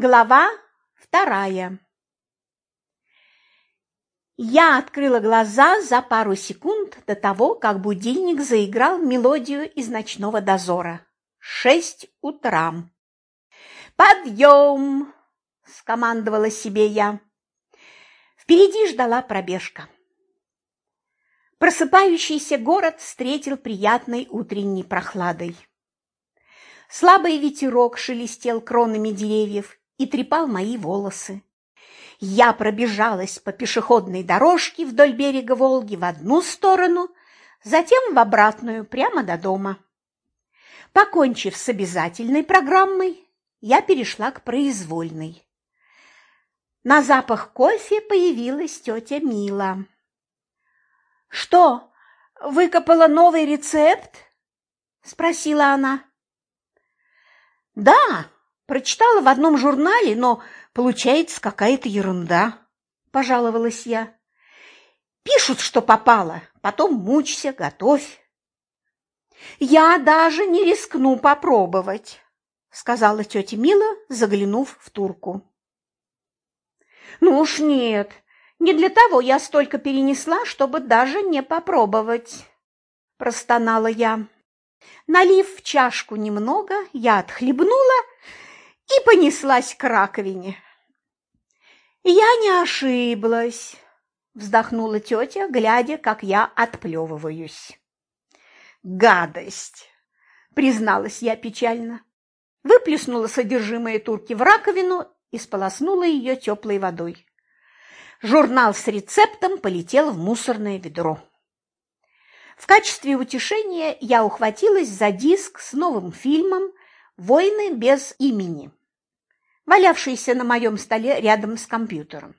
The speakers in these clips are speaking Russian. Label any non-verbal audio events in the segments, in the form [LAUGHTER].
Глава вторая Я открыла глаза за пару секунд до того, как будильник заиграл мелодию из ночного дозора. Шесть утра. «Подъем!» – скомандовала себе я. Впереди ждала пробежка. Просыпающийся город встретил приятной утренней прохладой. Слабый ветерок шелестел кронами деревьев и трепал мои волосы. Я пробежалась по пешеходной дорожке вдоль берега Волги в одну сторону, затем в обратную, прямо до дома. Покончив с обязательной программой, я перешла к произвольной. На запах кофе появилась тетя Мила. «Что, выкопала новый рецепт?» – спросила она. «Да, Прочитала в одном журнале, но получается какая-то ерунда, пожаловалась я. Пишут, что попало, потом мучься, готовь. Я даже не рискну попробовать, сказала тетя Мила, заглянув в турку. Ну уж нет, не для того я столько перенесла, чтобы даже не попробовать, простонала я. Налив в чашку немного, я отхлебнула и понеслась к раковине. «Я не ошиблась», – вздохнула тетя, глядя, как я отплевываюсь. «Гадость!» – призналась я печально. Выплеснула содержимое турки в раковину и сполоснула ее теплой водой. Журнал с рецептом полетел в мусорное ведро. В качестве утешения я ухватилась за диск с новым фильмом «Войны без имени» валявшийся на моем столе рядом с компьютером.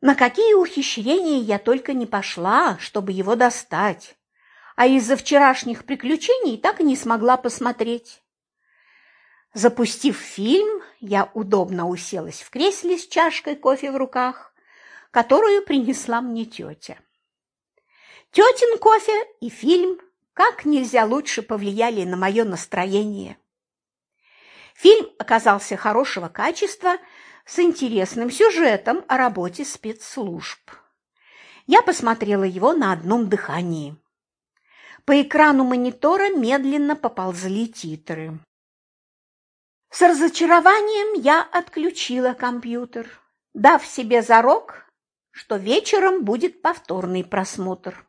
На какие ухищрения я только не пошла, чтобы его достать, а из-за вчерашних приключений так и не смогла посмотреть. Запустив фильм, я удобно уселась в кресле с чашкой кофе в руках, которую принесла мне тетя. Тетин кофе и фильм как нельзя лучше повлияли на мое настроение. Фильм оказался хорошего качества, с интересным сюжетом о работе спецслужб. Я посмотрела его на одном дыхании. По экрану монитора медленно поползли титры. С разочарованием я отключила компьютер, дав себе зарок, что вечером будет повторный просмотр.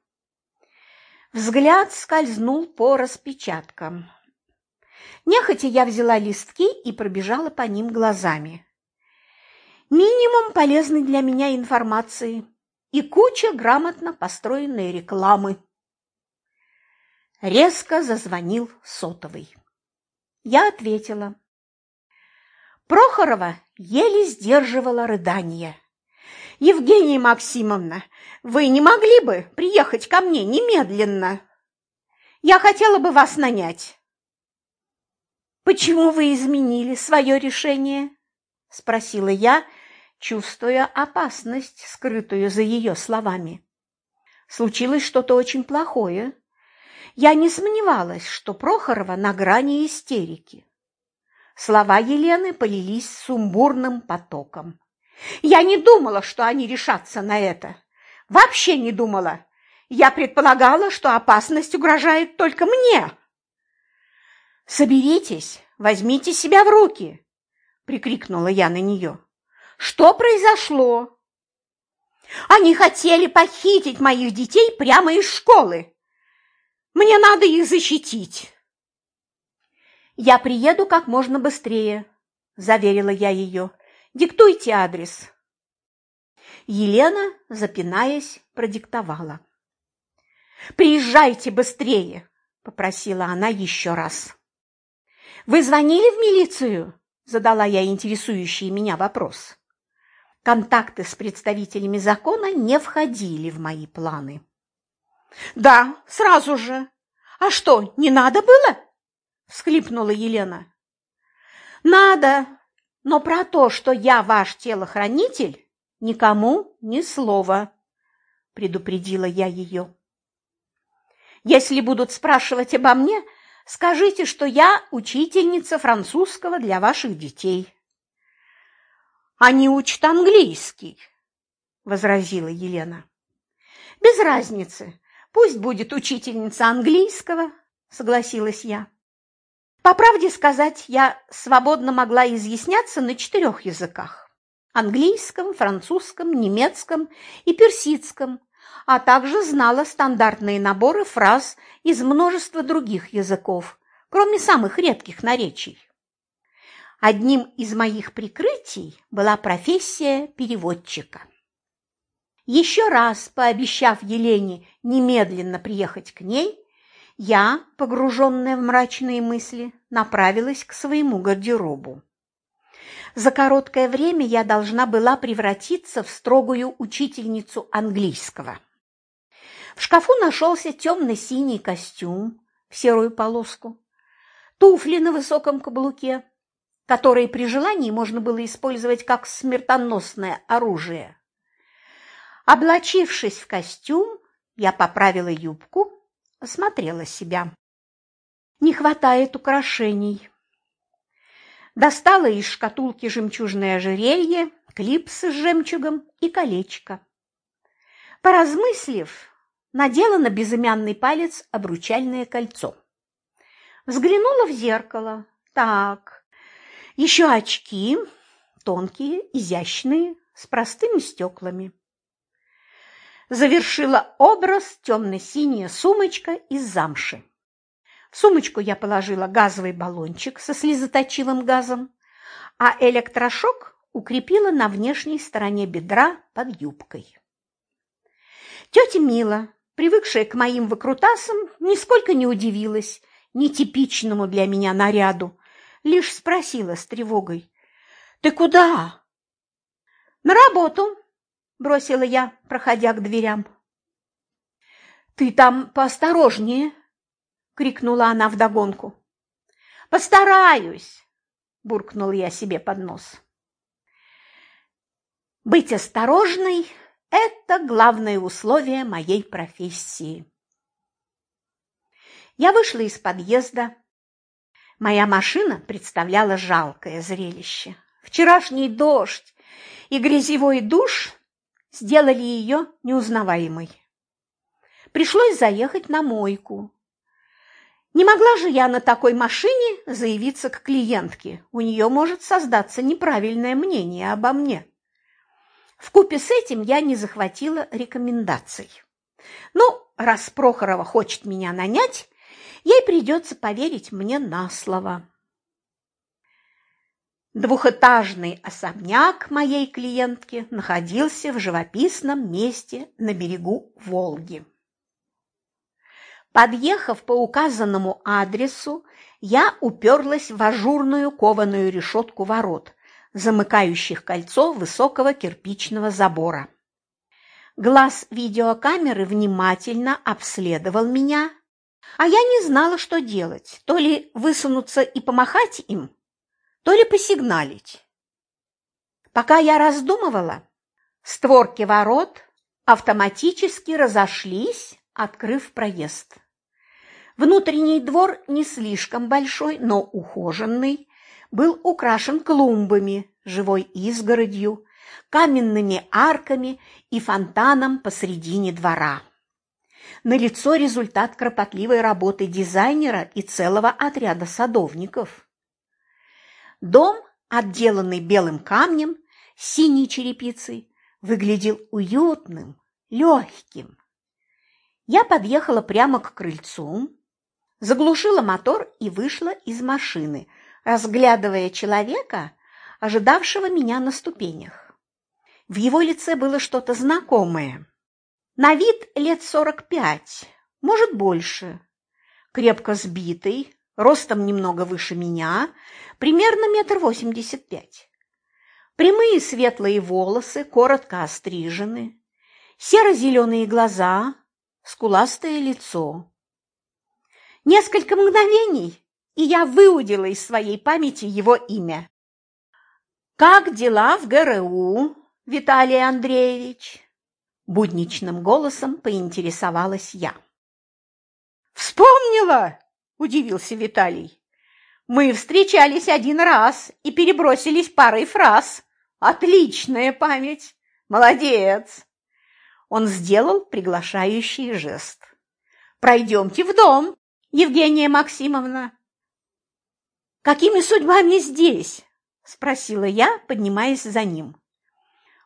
Взгляд скользнул по распечаткам. Нехотя я взяла листки и пробежала по ним глазами. Минимум полезной для меня информации и куча грамотно построенной рекламы. Резко зазвонил сотовый. Я ответила. Прохорова еле сдерживала рыдание. «Евгения Максимовна, вы не могли бы приехать ко мне немедленно? Я хотела бы вас нанять». «Почему вы изменили свое решение?» – спросила я, чувствуя опасность, скрытую за ее словами. Случилось что-то очень плохое. Я не сомневалась, что Прохорова на грани истерики. Слова Елены полились сумбурным потоком. Я не думала, что они решатся на это. Вообще не думала. Я предполагала, что опасность угрожает только мне. «Соберитесь, возьмите себя в руки!» – прикрикнула я на нее. «Что произошло?» «Они хотели похитить моих детей прямо из школы. Мне надо их защитить!» «Я приеду как можно быстрее», – заверила я ее. «Диктуйте адрес». Елена, запинаясь, продиктовала. «Приезжайте быстрее!» – попросила она еще раз. «Вы звонили в милицию?» – задала я интересующий меня вопрос. Контакты с представителями закона не входили в мои планы. «Да, сразу же. А что, не надо было?» – всхлипнула Елена. «Надо, но про то, что я ваш телохранитель, никому ни слова», – предупредила я ее. «Если будут спрашивать обо мне, Скажите, что я учительница французского для ваших детей. Они учат английский, возразила Елена. Без разницы. Пусть будет учительница английского, согласилась я. По правде сказать, я свободно могла изъясняться на четырех языках – английском, французском, немецком и персидском, а также знала стандартные наборы фраз из множества других языков, кроме самых редких наречий. Одним из моих прикрытий была профессия переводчика. Еще раз пообещав Елене немедленно приехать к ней, я, погруженная в мрачные мысли, направилась к своему гардеробу. За короткое время я должна была превратиться в строгую учительницу английского. Шкафу нашелся темно-синий костюм в серую полоску, туфли на высоком каблуке, которые при желании можно было использовать как смертоносное оружие. Облачившись в костюм, я поправила юбку осмотрела себя. Не хватает украшений. Достала из шкатулки жемчужное ожерелье, клипсы с жемчугом и колечко. Поразмыслив, надела на безымянный палец обручальное кольцо. Взглянула в зеркало. Так, еще очки, тонкие, изящные, с простыми стеклами завершила образ темно-синяя сумочка из замши. В сумочку я положила газовый баллончик со слезоточивым газом, а электрошок укрепила на внешней стороне бедра под юбкой. Тетя Мила, привыкшая к моим выкрутасам, нисколько не удивилась нетипичному для меня наряду, лишь спросила с тревогой. «Ты куда?» «На работу», – бросила я, проходя к дверям. «Ты там поосторожнее!» – крикнула она вдогонку. «Постараюсь!» – буркнул я себе под нос. «Быть осторожной – это главное условие моей профессии». Я вышла из подъезда. Моя машина представляла жалкое зрелище. Вчерашний дождь и грязевой душ сделали ее неузнаваемой. Пришлось заехать на мойку. Не могла же я на такой машине заявиться к клиентке, у нее может создаться неправильное мнение обо мне. Вкупе с этим я не захватила рекомендаций. Ну, раз Прохорова хочет меня нанять, ей придется поверить мне на слово. Двухэтажный особняк моей клиентки находился в живописном месте на берегу Волги. Подъехав по указанному адресу, я уперлась в ажурную кованую решетку ворот, замыкающих кольцо высокого кирпичного забора. Глаз видеокамеры внимательно обследовал меня, а я не знала, что делать, то ли высунуться и помахать им, то ли посигналить. Пока я раздумывала, створки ворот автоматически разошлись, открыв проезд. Внутренний двор не слишком большой, но ухоженный, был украшен клумбами, живой изгородью, каменными арками и фонтаном посредине двора. Налицо результат кропотливой работы дизайнера и целого отряда садовников. Дом, отделанный белым камнем, синей черепицей, выглядел уютным, легким. Я подъехала прямо к крыльцу, заглушила мотор и вышла из машины, разглядывая человека, ожидавшего меня на ступенях. В его лице было что-то знакомое. На вид лет сорок пять, может, больше. Крепко сбитый, ростом немного выше меня, примерно метр восемьдесят пять. Прямые светлые волосы, коротко острижены, серо-зеленые глаза, скуластое лицо. Несколько мгновений, и я выудила из своей памяти его имя. «Как дела в ГРУ, Виталий Андреевич?» Будничным голосом поинтересовалась я. «Вспомнила!» – удивился Виталий. «Мы встречались один раз и перебросились парой фраз. Отличная память! Молодец!» Он сделал приглашающий жест. «Пройдемте в дом, Евгения Максимовна!» «Какими судьбами здесь?» – спросила я, поднимаясь за ним.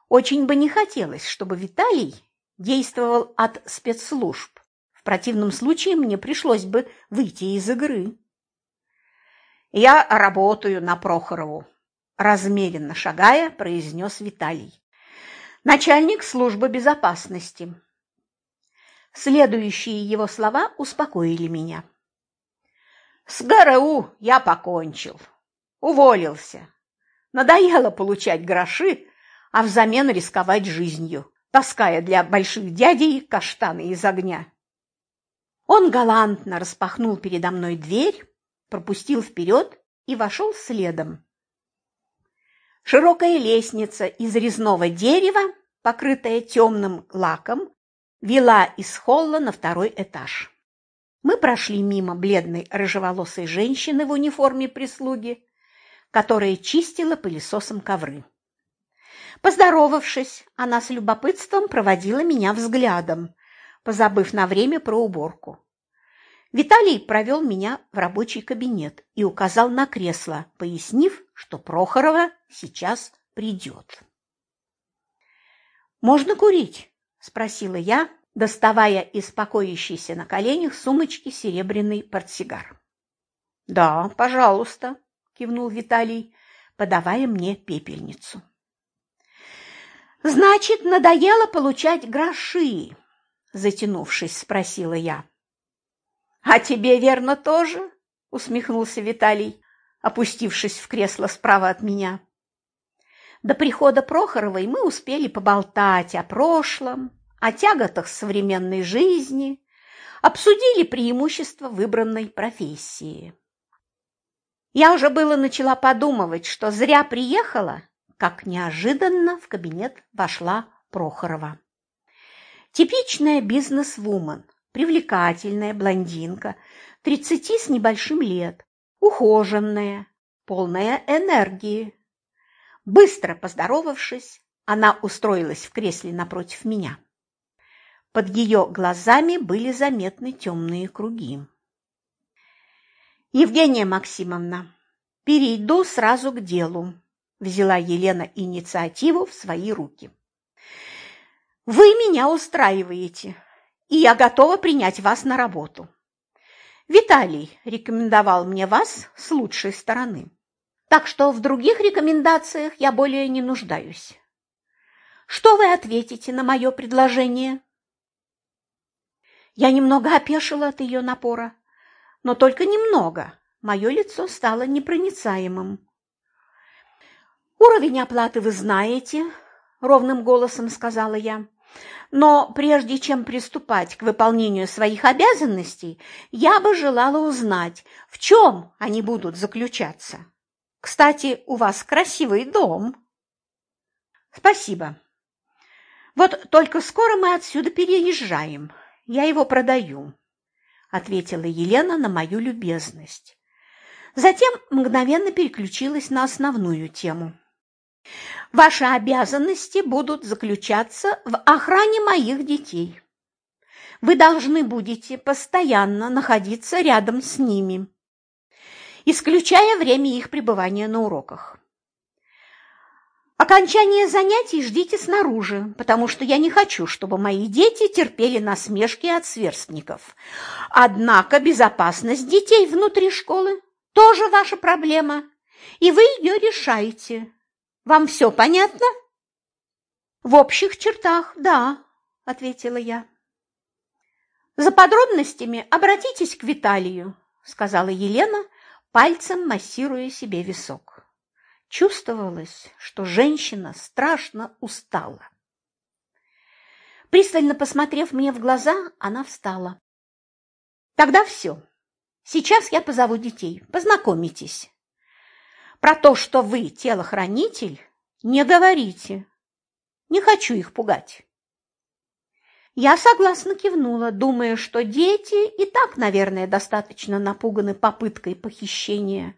Очень бы не хотелось, чтобы Виталий действовал от спецслужб. В противном случае мне пришлось бы выйти из игры. «Я работаю на Прохорову», – размеренно шагая, произнес Виталий. «Начальник службы безопасности». Следующие его слова успокоили меня. «С ГРУ я покончил. Уволился. Надоело получать гроши, а взамен рисковать жизнью, таская для больших дядей каштаны из огня». Он галантно распахнул передо мной дверь, пропустил вперед и вошел следом. Широкая лестница из резного дерева, покрытая темным лаком, вела из холла на второй этаж. Мы прошли мимо бледной рыжеволосой женщины в униформе прислуги, которая чистила пылесосом ковры. Поздоровавшись, она с любопытством проводила меня взглядом, позабыв на время про уборку. Виталий провел меня в рабочий кабинет и указал на кресло, пояснив, что Прохорова сейчас придет. «Можно курить?» – спросила я, доставая из покоящейся на коленях сумочки серебряный портсигар. «Да, пожалуйста», – кивнул Виталий, подавая мне пепельницу. «Значит, надоело получать гроши?» – затянувшись, спросила я. «А тебе, верно, тоже?» – усмехнулся Виталий, опустившись в кресло справа от меня. До прихода Прохоровой мы успели поболтать о прошлом, о тяготах современной жизни, обсудили преимущества выбранной профессии. Я уже было начала подумывать, что зря приехала, как неожиданно в кабинет вошла Прохорова. Типичная бизнес-вумен, привлекательная блондинка, тридцати с небольшим лет, ухоженная, полная энергии. Быстро поздоровавшись, она устроилась в кресле напротив меня. Под ее глазами были заметны темные круги. «Евгения Максимовна, перейду сразу к делу», – взяла Елена инициативу в свои руки. «Вы меня устраиваете, и я готова принять вас на работу. Виталий рекомендовал мне вас с лучшей стороны, так что в других рекомендациях я более не нуждаюсь. Что вы ответите на мое предложение?» Я немного опешила от ее напора, но только немного. Мое лицо стало непроницаемым. «Уровень оплаты вы знаете», – ровным голосом сказала я. «Но прежде чем приступать к выполнению своих обязанностей, я бы желала узнать, в чем они будут заключаться. Кстати, у вас красивый дом». «Спасибо. Вот только скоро мы отсюда переезжаем. Я его продаю», – ответила Елена на мою любезность. Затем мгновенно переключилась на основную тему. «Ваши обязанности будут заключаться в охране моих детей. Вы должны будете постоянно находиться рядом с ними, исключая время их пребывания на уроках. Окончание занятий ждите снаружи, потому что я не хочу, чтобы мои дети терпели насмешки от сверстников. Однако безопасность детей внутри школы тоже ваша проблема, и вы ее решаете. Вам все понятно? В общих чертах, да, ответила я. За подробностями обратитесь к Виталию, сказала Елена, пальцем массируя себе висок. Чувствовалось, что женщина страшно устала. Пристально посмотрев мне в глаза, она встала. «Тогда все. Сейчас я позову детей. Познакомитесь. Про то, что вы телохранитель, не говорите. Не хочу их пугать». Я согласно кивнула, думая, что дети и так, наверное, достаточно напуганы попыткой похищения.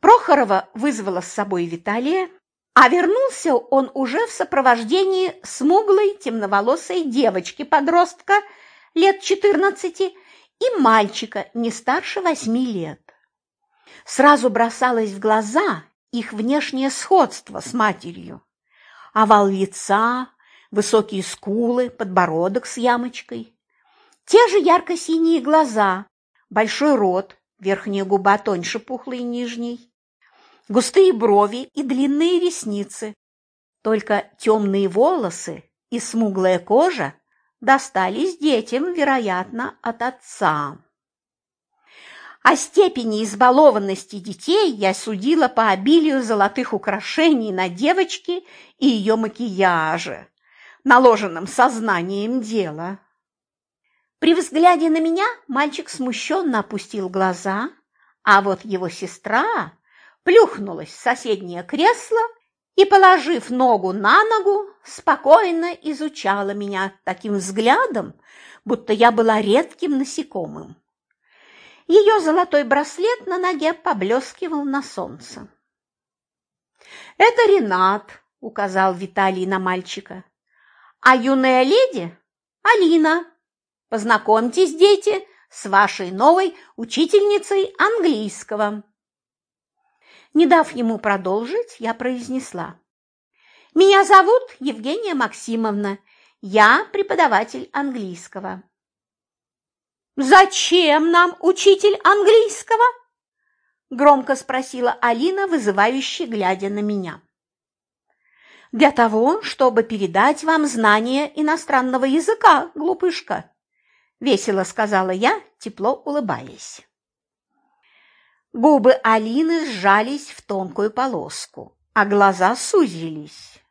Прохорова вызвала с собой Виталия, А вернулся он уже в сопровождении смуглой темноволосой девочки-подростка лет 14 и мальчика не старше восьми лет. Сразу бросалось в глаза их внешнее сходство с матерью. Овал лица, высокие скулы, подбородок с ямочкой. Те же ярко-синие глаза, большой рот, верхняя губа тоньше пухлой нижней, густые брови и длинные ресницы. Только темные волосы и смуглая кожа достались детям, вероятно, от отца. О степени избалованности детей я судила по обилию золотых украшений на девочке и ее макияже, наложенном сознанием дела. При взгляде на меня мальчик смущенно опустил глаза, а вот его сестра плюхнулась в соседнее кресло и, положив ногу на ногу, спокойно изучала меня таким взглядом, будто я была редким насекомым. Ее золотой браслет на ноге поблескивал на солнце. «Это Ренат», – указал Виталий на мальчика. «А юная леди – Алина. Познакомьтесь, дети, с вашей новой учительницей английского». Не дав ему продолжить, я произнесла. «Меня зовут Евгения Максимовна. Я преподаватель английского». «Зачем нам учитель английского?» – громко спросила Алина, вызывающе глядя на меня. «Для того, чтобы передать вам знания иностранного языка, глупышка», – весело сказала я, тепло улыбаясь. Губы Алины сжались в тонкую полоску, а глаза сузились.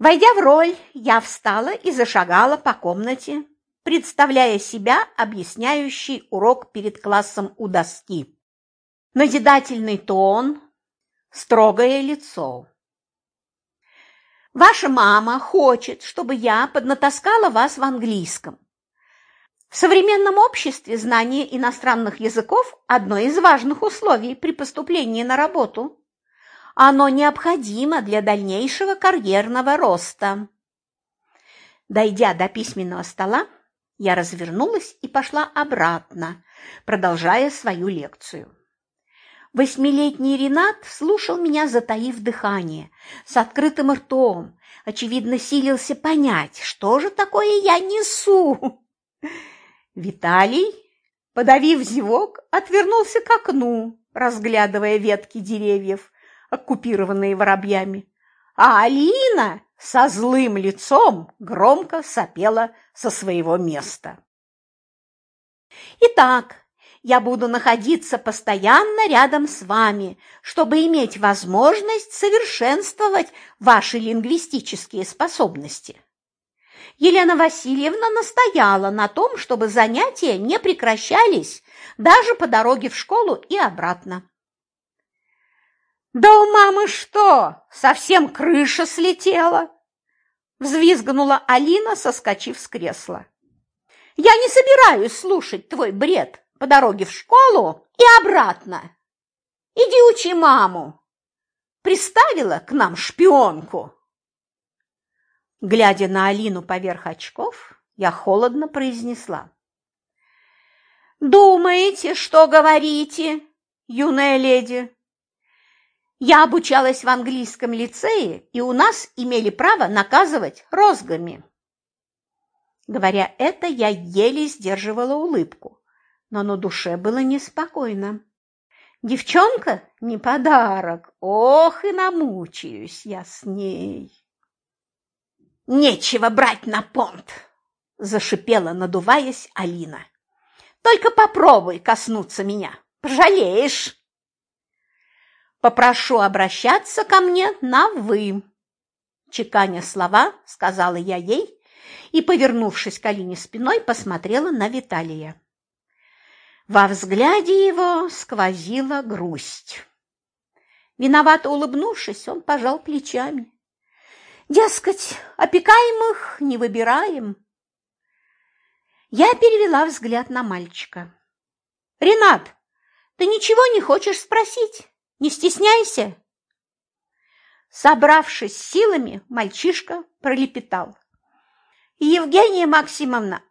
Войдя в роль, я встала и зашагала по комнате, представляя себя объясняющий урок перед классом у доски. Назидательный тон, строгое лицо. Ваша мама хочет, чтобы я поднатаскала вас в английском. В современном обществе знание иностранных языков – одно из важных условий при поступлении на работу. Оно необходимо для дальнейшего карьерного роста. Дойдя до письменного стола, я развернулась и пошла обратно, продолжая свою лекцию. Восьмилетний Ренат слушал меня, затаив дыхание, с открытым ртом, очевидно, силился понять, что же такое я несу. Виталий, подавив зевок, отвернулся к окну, разглядывая ветки деревьев, оккупированные воробьями. А Алина со злым лицом громко сопела со своего места. Итак, я буду находиться постоянно рядом с вами, чтобы иметь возможность совершенствовать ваши лингвистические способности. Елена Васильевна настояла на том, чтобы занятия не прекращались даже по дороге в школу и обратно. «Да у мамы что, совсем крыша слетела?» Взвизгнула Алина, соскочив с кресла. «Я не собираюсь слушать твой бред по дороге в школу и обратно. Иди учи маму. Приставила к нам шпионку». Глядя на Алину поверх очков, я холодно произнесла. «Думаете, что говорите, юная леди? Я обучалась в английском лицее, и у нас имели право наказывать розгами». Говоря это, я еле сдерживала улыбку, но на душе было неспокойно. Девчонка не подарок, ох и намучаюсь я с ней. «Нечего брать на понт!» – зашипела, надуваясь Алина. «Только попробуй коснуться меня, пожалеешь!» «Попрошу обращаться ко мне на «вы», – чеканя слова, сказала я ей и, повернувшись к Алине спиной, посмотрела на Виталия. Во взгляде его сквозила грусть. Виновато улыбнувшись, он пожал плечами. Дескать, опекаемых не выбираем. Я перевела взгляд на мальчика. «Ренат, ты ничего не хочешь спросить? Не стесняйся!» Собравшись силами, мальчишка пролепетал. «Евгения Максимовна,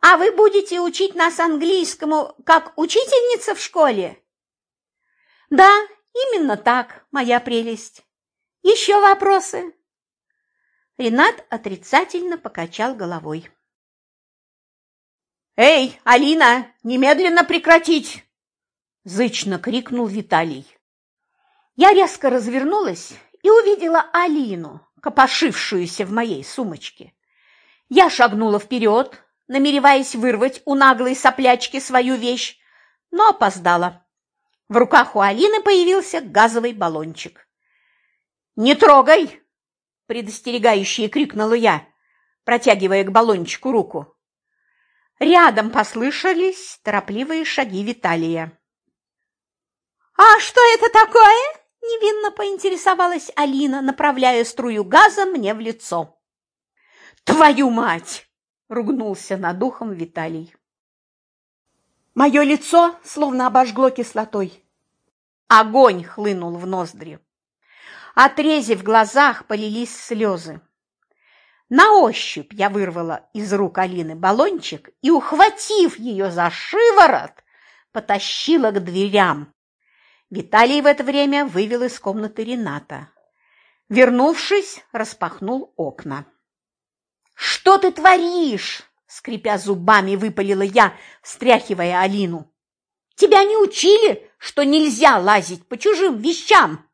а вы будете учить нас английскому как учительница в школе?» «Да, именно так, моя прелесть. Еще вопросы?» Ренат отрицательно покачал головой. «Эй, Алина, немедленно прекратить!» – зычно крикнул Виталий. Я резко развернулась и увидела Алину, копошившуюся в моей сумочке. Я шагнула вперед, намереваясь вырвать у наглой соплячки свою вещь, но опоздала. В руках у Алины появился газовый баллончик. «Не трогай!» – предостерегающе крикнула я, протягивая к баллончику руку. Рядом послышались торопливые шаги Виталия. «А что это такое?» Невинно поинтересовалась Алина, направляя струю газа мне в лицо. «Твою мать!» – ругнулся над ухом Виталий. Мое лицо словно обожгло кислотой. Огонь хлынул в ноздри. Отрези в глазах полились слезы. На ощупь я вырвала из рук Алины баллончик и, ухватив ее за шиворот, потащила к дверям. Виталий в это время вывел из комнаты Рената. Вернувшись, распахнул окна. «Что ты творишь?» – скрипя зубами, выпалила я, встряхивая Алину. «Тебя не учили, что нельзя лазить по чужим вещам?»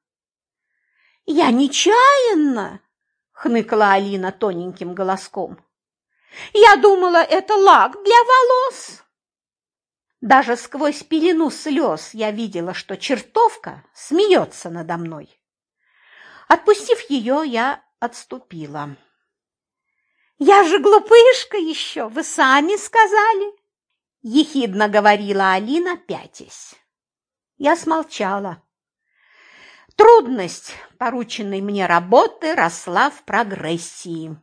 «Я нечаянно!» – хныкала Алина тоненьким голоском. «Я думала, это лак для волос!» Даже сквозь пелену слез я видела, что чертовка смеется надо мной. Отпустив ее, я отступила. «Я же глупышка еще, вы сами сказали!» Ехидно говорила Алина, пятясь. Я смолчала. Трудность порученной мне работы росла в прогрессии.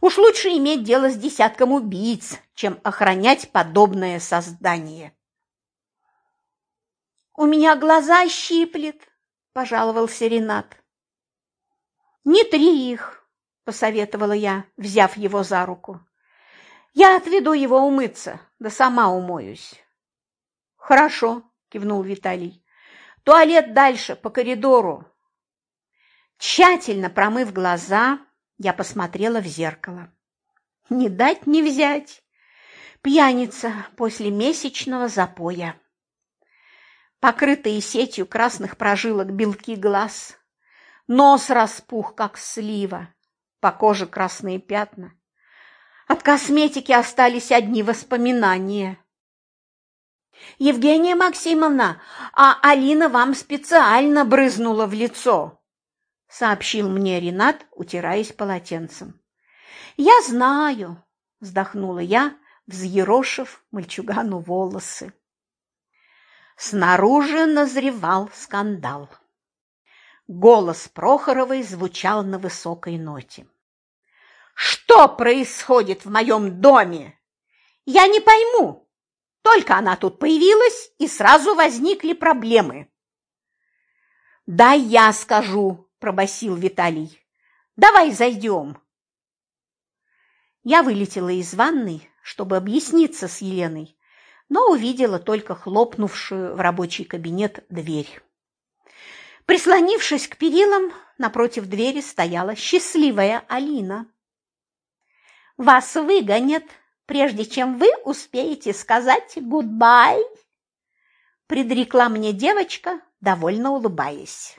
Уж лучше иметь дело с десятком убийц, чем охранять подобное создание. «У меня глаза щиплет», – пожаловался Ренат. «Не три их», – посоветовала я, взяв его за руку. «Я отведу его умыться, да сама умоюсь». «Хорошо», – кивнул Виталий. «Туалет дальше, по коридору». Тщательно промыв глаза, я посмотрела в зеркало. Не дать не взять. Пьяница после месячного запоя. Покрытые сетью красных прожилок белки глаз. Нос распух, как слива. По коже красные пятна. От косметики остались одни воспоминания. «Евгения Максимовна, а Алина вам специально брызнула в лицо!» – сообщил мне Ренат, утираясь полотенцем. «Я знаю», – вздохнула я, взъерошив мальчугану волосы. Снаружи назревал скандал. Голос Прохоровой звучал на высокой ноте. «Что происходит в моем доме? Я не пойму. Только она тут появилась, и сразу возникли проблемы». «Да я скажу», – пробасил Виталий. «Давай зайдем». Я вылетела из ванной, чтобы объясниться с Еленой, но увидела только хлопнувшую в рабочий кабинет дверь. Прислонившись к перилам, напротив двери стояла счастливая Алина. «Вас выгонят, прежде чем вы успеете сказать «гудбай», предрекла мне девочка, довольно улыбаясь.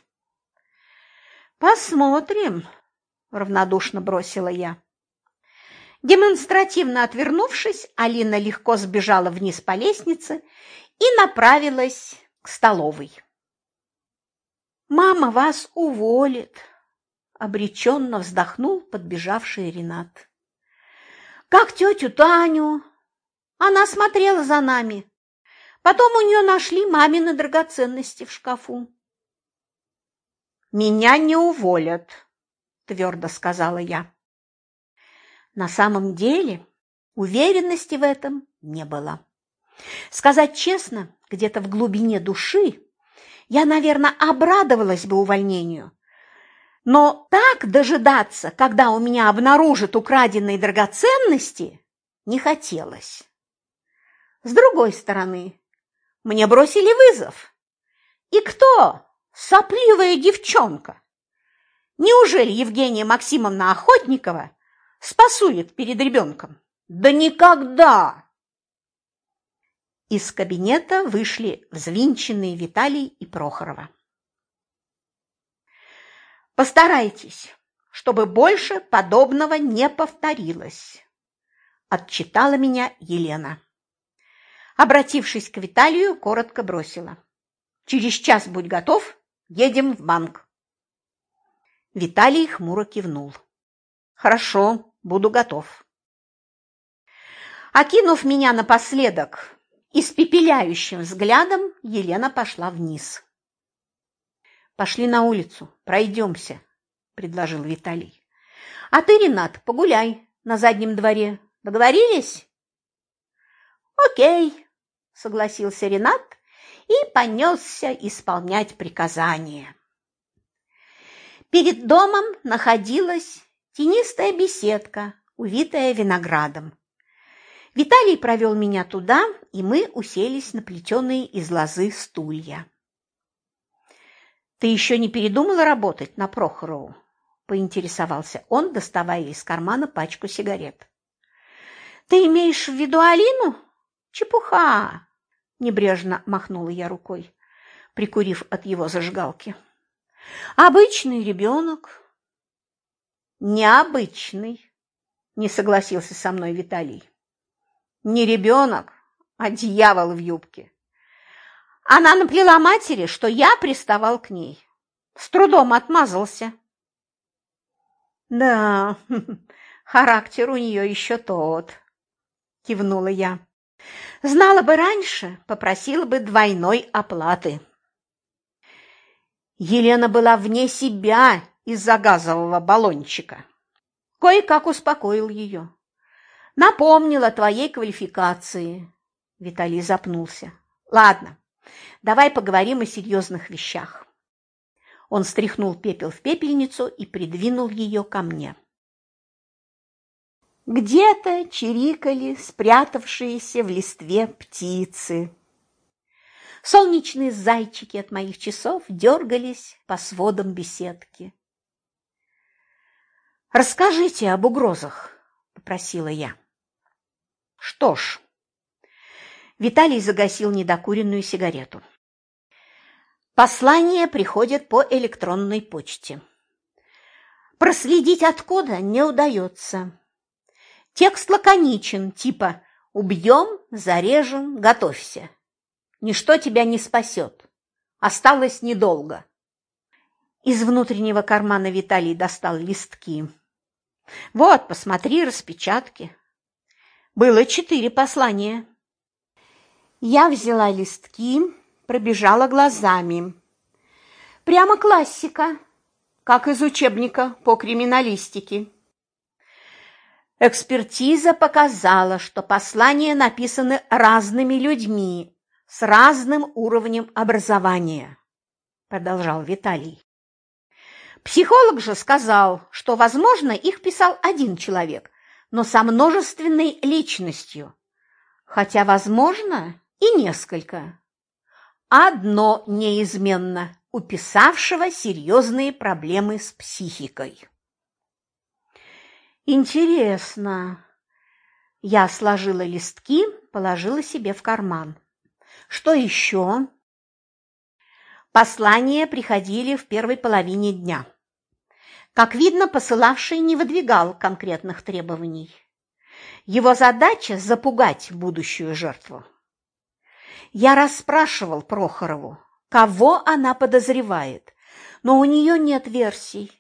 «Посмотрим», – равнодушно бросила я. Демонстративно отвернувшись, Алина легко сбежала вниз по лестнице и направилась к столовой. «Мама вас уволит», – обреченно вздохнул подбежавший Ренат. «Как тетю Таню. Она смотрела за нами. Потом у нее нашли мамины драгоценности в шкафу. «Меня не уволят», – твердо сказала я. На самом деле уверенности в этом не было. Сказать честно, где-то в глубине души я, наверное, обрадовалась бы увольнению. Но так дожидаться, когда у меня обнаружат украденные драгоценности, не хотелось. С другой стороны, мне бросили вызов. И кто? Сопливая девчонка. Неужели Евгения Максимовна Охотникова спасует перед ребенком? Да никогда! Из кабинета вышли взвинченные Виталий и Прохорова. Постарайтесь, чтобы больше подобного не повторилось, отчитала меня Елена. Обратившись к Виталию, коротко бросила. Через час будь готов, едем в банк. Виталий хмуро кивнул. Хорошо, буду готов. Окинув меня напоследок испепеляющим взглядом, Елена пошла вниз. Пошли на улицу, пройдемся, предложил Виталий. А ты, Ренат, погуляй на заднем дворе. Договорились? Окей, согласился Ренат и понесся исполнять приказания. Перед домом находилась тенистая беседка, увитая виноградом. Виталий провел меня туда, и мы уселись на плетеные из лозы стулья. «Ты еще не передумала работать на Прохорову?» – поинтересовался он, доставая из кармана пачку сигарет. «Ты имеешь в виду Алину? Чепуха!» – небрежно махнула я рукой, прикурив от его зажигалки. «Обычный ребенок». «Необычный», – не согласился со мной Виталий. «Не ребенок, а дьявол в юбке. Она наплела матери, что я приставал к ней. С трудом отмазался. Да, [LAUGHS] характер у нее еще тот, кивнула я. Знала бы раньше, попросила бы двойной оплаты. Елена была вне себя из-за газового баллончика. Кое-как успокоил ее. Напомнил о твоей квалификации. Виталий запнулся. Ладно, Давай поговорим о серьезных вещах. Он стряхнул пепел в пепельницу и придвинул ее ко мне. Где-то чирикали спрятавшиеся в листве птицы. Солнечные зайчики от моих часов дергались по сводам беседки. «Расскажите об угрозах», – попросила я. «Что ж, Виталий загасил недокуренную сигарету. Послание приходит по электронной почте. Проследить откуда не удается. Текст лаконичен, типа «Убьем, зарежем, готовься». Ничто тебя не спасет. Осталось недолго. Из внутреннего кармана Виталий достал листки. Вот, посмотри распечатки. Было четыре послания. Я взяла листки, пробежала глазами. Прямо классика, как из учебника по криминалистике. Экспертиза показала, что послания написаны разными людьми с разным уровнем образования, продолжал Виталий. Психолог же сказал, что, возможно, их писал один человек, но со множественной личностью. Хотя, возможно, и несколько. Одно неизменно – у писавшего серьезные проблемы с психикой. Интересно. Я сложила листки, положила себе в карман. Что еще? Послания приходили в первой половине дня. Как видно, посылавший не выдвигал конкретных требований. Его задача – запугать будущую жертву. Я расспрашивал Прохорову, кого она подозревает, но у нее нет версий.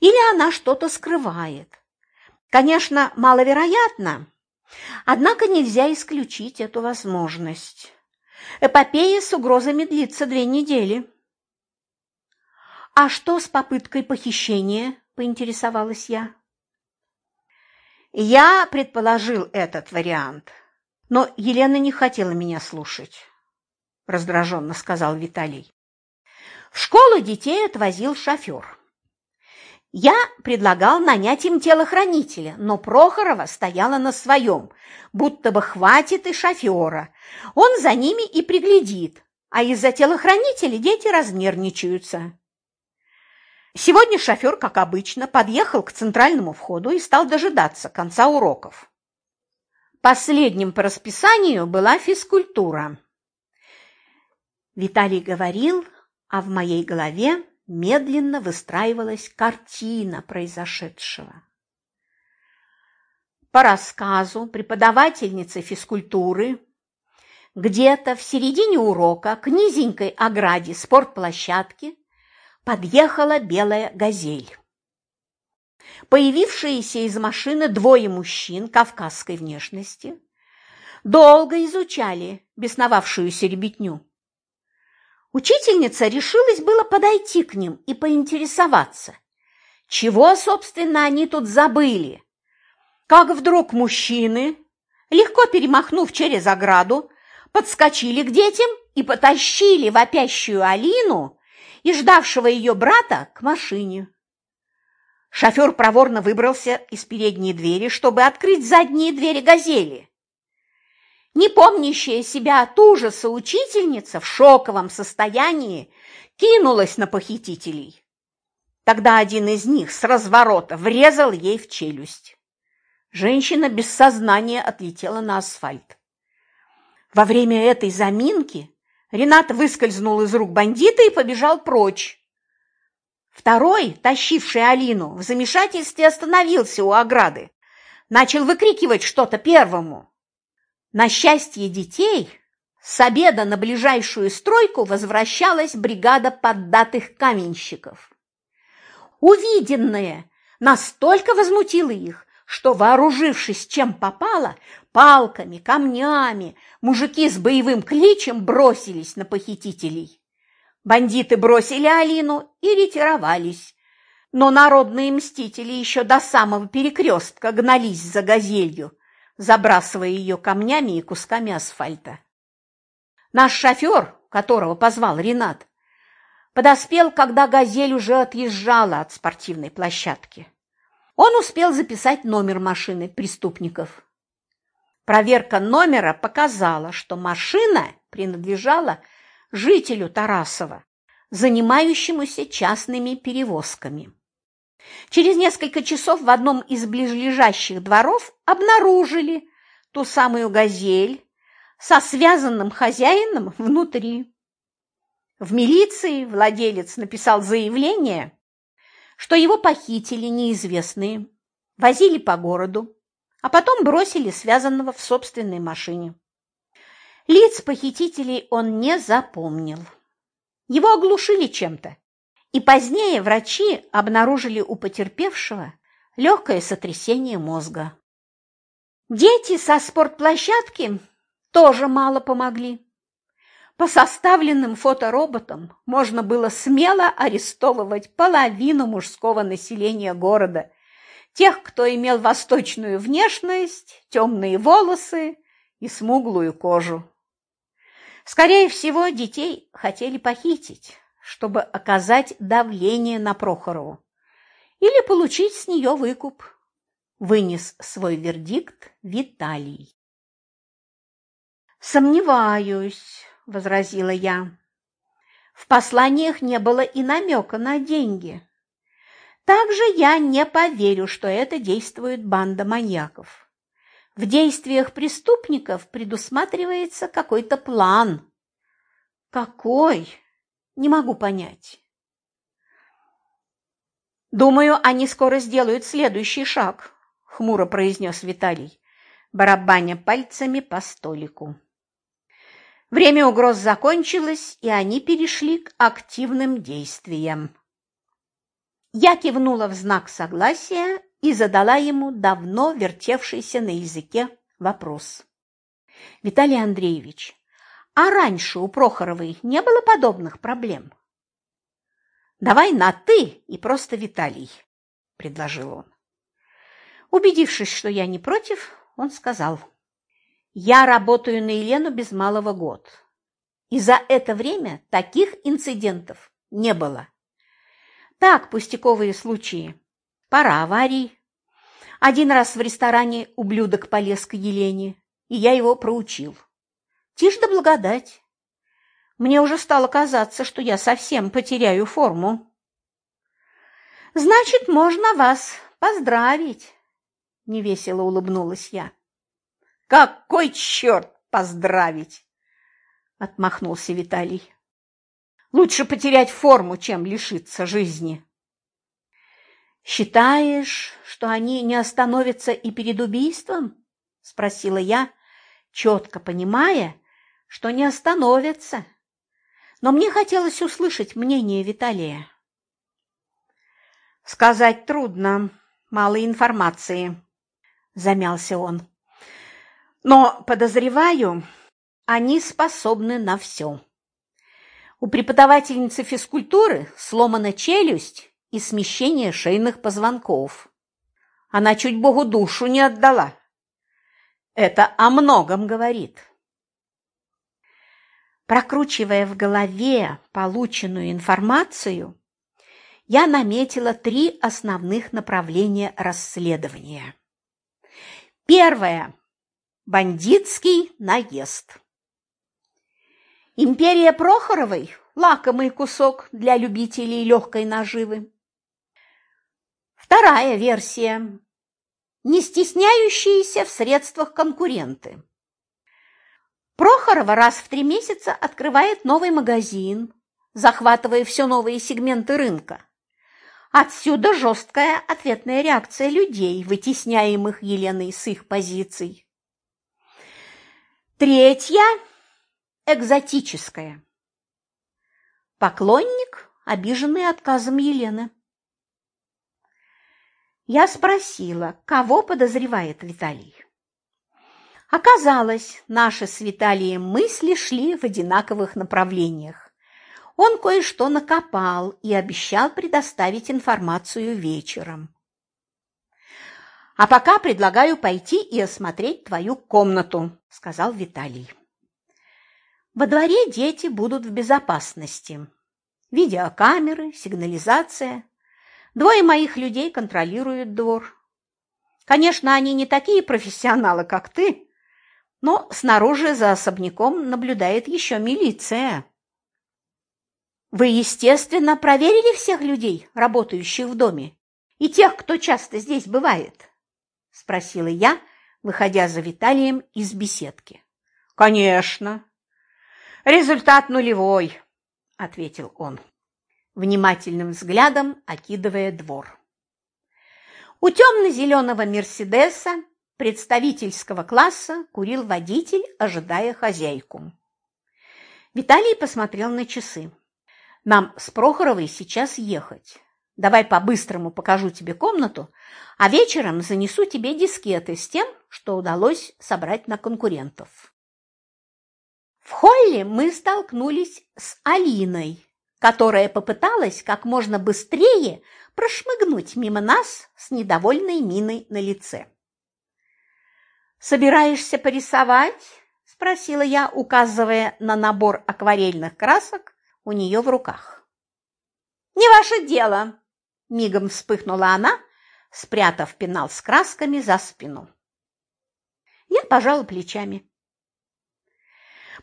Или она что-то скрывает. Конечно, маловероятно, однако нельзя исключить эту возможность. Эпопея с угрозами длится две недели. «А что с попыткой похищения?» – поинтересовалась я. Я предположил этот вариант, но Елена не хотела меня слушать, раздраженно сказал Виталий. В школу детей отвозил шофер. Я предлагал нанять им телохранителя, но Прохорова стояла на своем, будто бы хватит и шофера. Он за ними и приглядит, а из-за телохранителя дети разнервничаются. Сегодня шофер, как обычно, подъехал к центральному входу и стал дожидаться конца уроков. Последним по расписанию была физкультура. Виталий говорил, а в моей голове медленно выстраивалась картина произошедшего. По рассказу преподавательницы физкультуры, где-то в середине урока к низенькой ограде спортплощадки подъехала белая газель. Появившиеся из машины двое мужчин кавказской внешности долго изучали бесновавшуюся ребятню. Учительница решилась было подойти к ним и поинтересоваться, чего, собственно, они тут забыли. Как вдруг мужчины, легко перемахнув через ограду, подскочили к детям и потащили вопящую Алину и ждавшего ее брата к машине. Шофер проворно выбрался из передней двери, чтобы открыть задние двери «Газели». Не помнящая себя от ужаса учительница в шоковом состоянии кинулась на похитителей. Тогда один из них с разворота врезал ей в челюсть. Женщина без сознания отлетела на асфальт. Во время этой заминки Ренат выскользнул из рук бандита и побежал прочь. Второй, тащивший Алину, в замешательстве остановился у ограды. Начал выкрикивать что-то первому. На счастье детей с обеда на ближайшую стройку возвращалась бригада поддатых каменщиков. Увиденное настолько возмутило их, что, вооружившись чем попало, палками, камнями, мужики с боевым кличем бросились на похитителей. Бандиты бросили Алину и ретировались, но народные мстители еще до самого перекрестка гнались за газелью, забрасывая ее камнями и кусками асфальта. Наш шофер, которого позвал Ренат, подоспел, когда «Газель» уже отъезжала от спортивной площадки. Он успел записать номер машины преступников. Проверка номера показала, что машина принадлежала жителю Тарасова, занимающемуся частными перевозками. Через несколько часов в одном из ближайших дворов обнаружили ту самую газель со связанным хозяином внутри. В милиции владелец написал заявление, что его похитили неизвестные, возили по городу, а потом бросили связанного в собственной машине. Лиц похитителей он не запомнил. Его оглушили чем-то, и позднее врачи обнаружили у потерпевшего легкое сотрясение мозга. Дети со спортплощадки тоже мало помогли. По составленным фотороботам можно было смело арестовывать половину мужского населения города, тех, кто имел восточную внешность, темные волосы и смуглую кожу. Скорее всего, детей хотели похитить, чтобы оказать давление на Прохорову или получить с нее выкуп. Вынес свой вердикт Виталий. «Сомневаюсь», – возразила я. «В посланиях не было и намека на деньги. Также я не поверю, что это действует банда маньяков. В действиях преступников предусматривается какой-то план. Какой? Не могу понять. Думаю, они скоро сделают следующий шаг, хмуро произнес Виталий, барабаня пальцами по столику. Время угроз закончилось, и они перешли к активным действиям. Я кивнула в знак согласия и задала ему давно вертевшийся на языке вопрос. «Виталий Андреевич, а раньше у Прохоровой не было подобных проблем?» «Давай на «ты» и просто Виталий», – предложил он. Убедившись, что я не против, он сказал, «Я работаю на Елену без малого год, и за это время таких инцидентов не было». Так, пустяковые случаи. Пара аварий. Один раз в ресторане ублюдок полез к Елене, и я его проучил. Тишь да благодать. Мне уже стало казаться, что я совсем потеряю форму. Значит, можно вас поздравить, невесело улыбнулась я. Какой черт поздравить? отмахнулся Виталий. Лучше потерять форму, чем лишиться жизни. Считаешь, что они не остановятся и перед убийством? спросила я, четко понимая, что не остановятся. Но мне хотелось услышать мнение Виталия. Сказать трудно, мало информации, замялся он. Но подозреваю, они способны на все. У преподавательницы физкультуры сломана челюсть и смещение шейных позвонков. Она чуть Богу душу не отдала. Это о многом говорит. Прокручивая в голове полученную информацию, я наметила три основных направления расследования. Первое – бандитский наезд. Империя Прохоровой – лакомый кусок для любителей легкой наживы. Вторая версия – не стесняющиеся в средствах конкуренты. Прохорова раз в три месяца открывает новый магазин, захватывая все новые сегменты рынка. Отсюда жесткая ответная реакция людей, вытесняемых Еленой с их позиций. Третья – экзотическая. Поклонник, обиженный отказом Елены. Я спросила, кого подозревает Виталий. Оказалось, наши с Виталием мысли шли в одинаковых направлениях. Он кое-что накопал и обещал предоставить информацию вечером. «А пока предлагаю пойти и осмотреть твою комнату», – сказал Виталий. «Во дворе дети будут в безопасности. Видеокамеры, сигнализация. Двое моих людей контролируют двор. Конечно, они не такие профессионалы, как ты, но снаружи за особняком наблюдает еще милиция». Вы, естественно, проверили всех людей, работающих в доме, и тех, кто часто здесь бывает? Спросила я, выходя за Виталием из беседки. Конечно. Результат нулевой, ответил он, внимательным взглядом окидывая двор. У темно-зеленого Мерседеса представительского класса курил водитель, ожидая хозяйку. Виталий посмотрел на часы. Нам с Прохоровой сейчас ехать. Давай по-быстрому покажу тебе комнату, а вечером занесу тебе дискеты с тем, что удалось собрать на конкурентов. В холле мы столкнулись с Алиной, которая попыталась как можно быстрее прошмыгнуть мимо нас с недовольной миной на лице. «Собираешься порисовать?» – спросила я, указывая на набор акварельных красок, у нее в руках. «Не ваше дело!» – мигом вспыхнула она, спрятав пенал с красками за спину. Я пожала плечами.